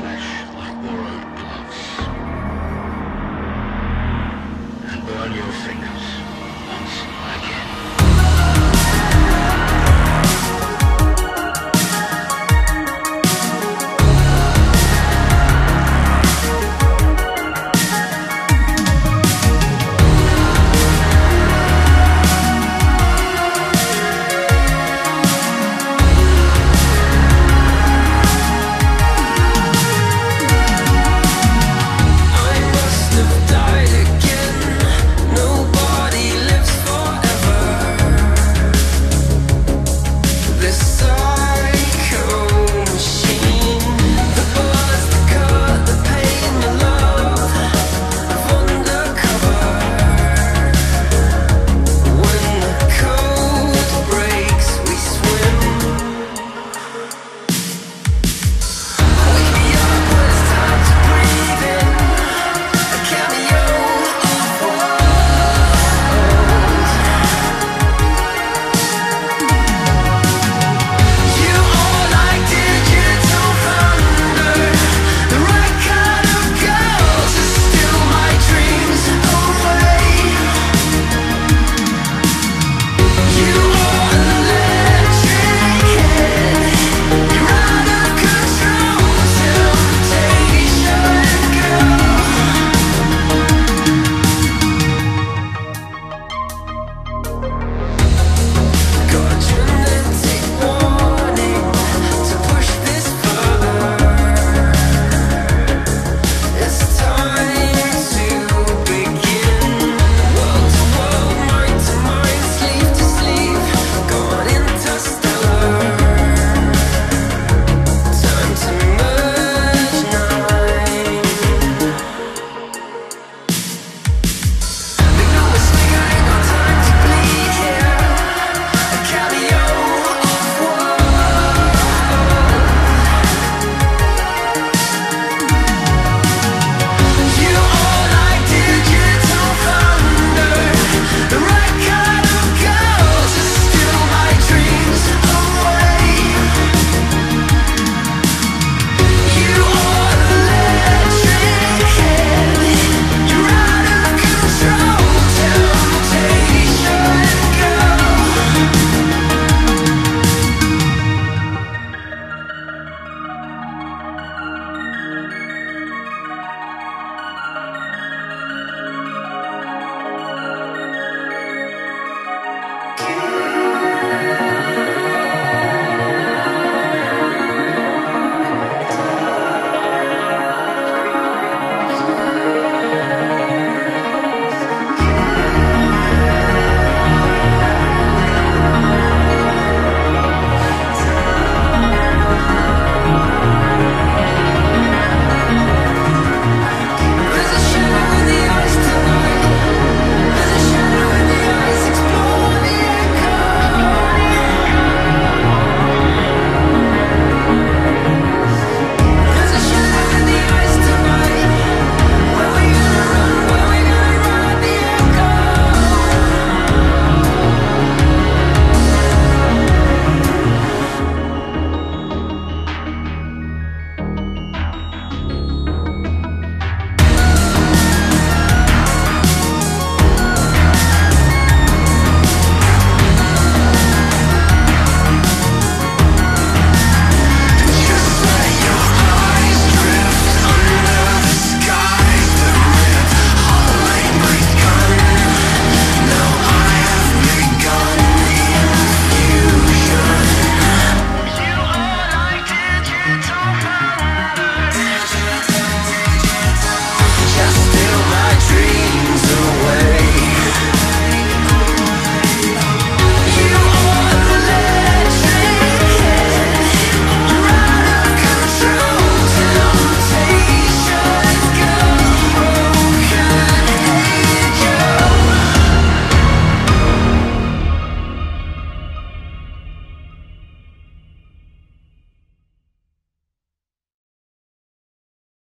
Flash.